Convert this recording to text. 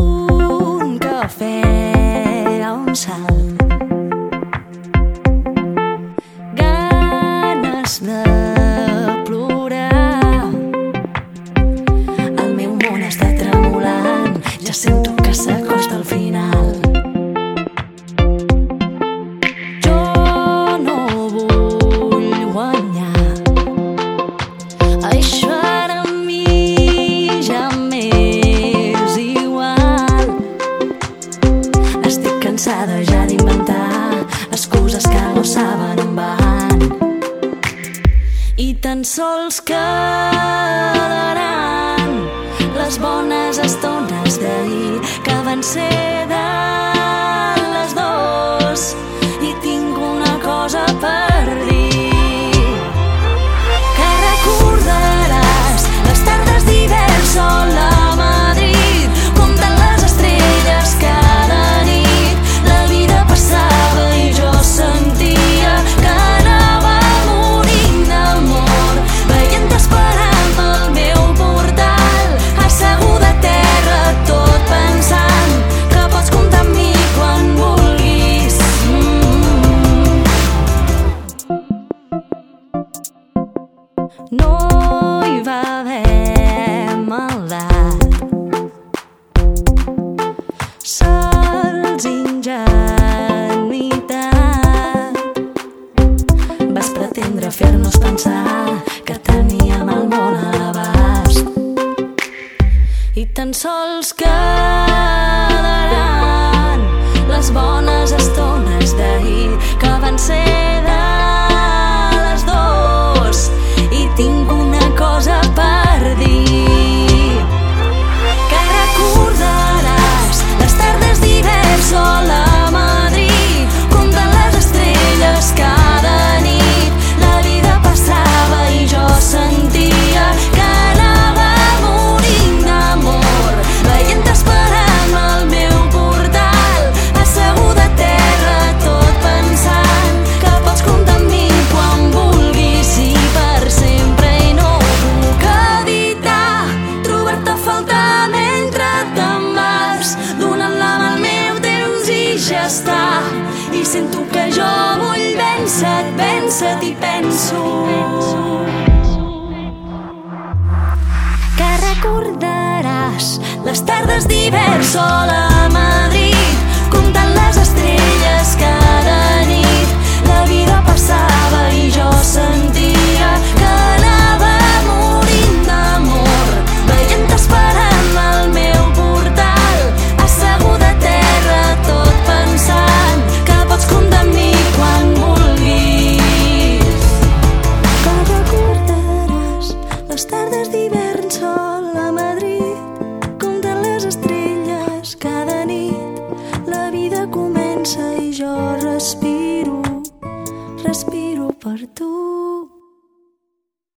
Un cafè a un salt. De plorar. El meu món està trencat cansar de ja d'inventar excuses que no saben on van. I tan sols quedaran les bones estones d'ahir que van ser sols que ja estar i sento que jo vull vèncer-et, vèncer-et i penso. Que recordaràs les tardes d'hivern sola a Madrid comptant les estrelles l'hivern sol a Madrid, compten les estrelles cada nit. La vida comença i jo respiro, respiro per tu.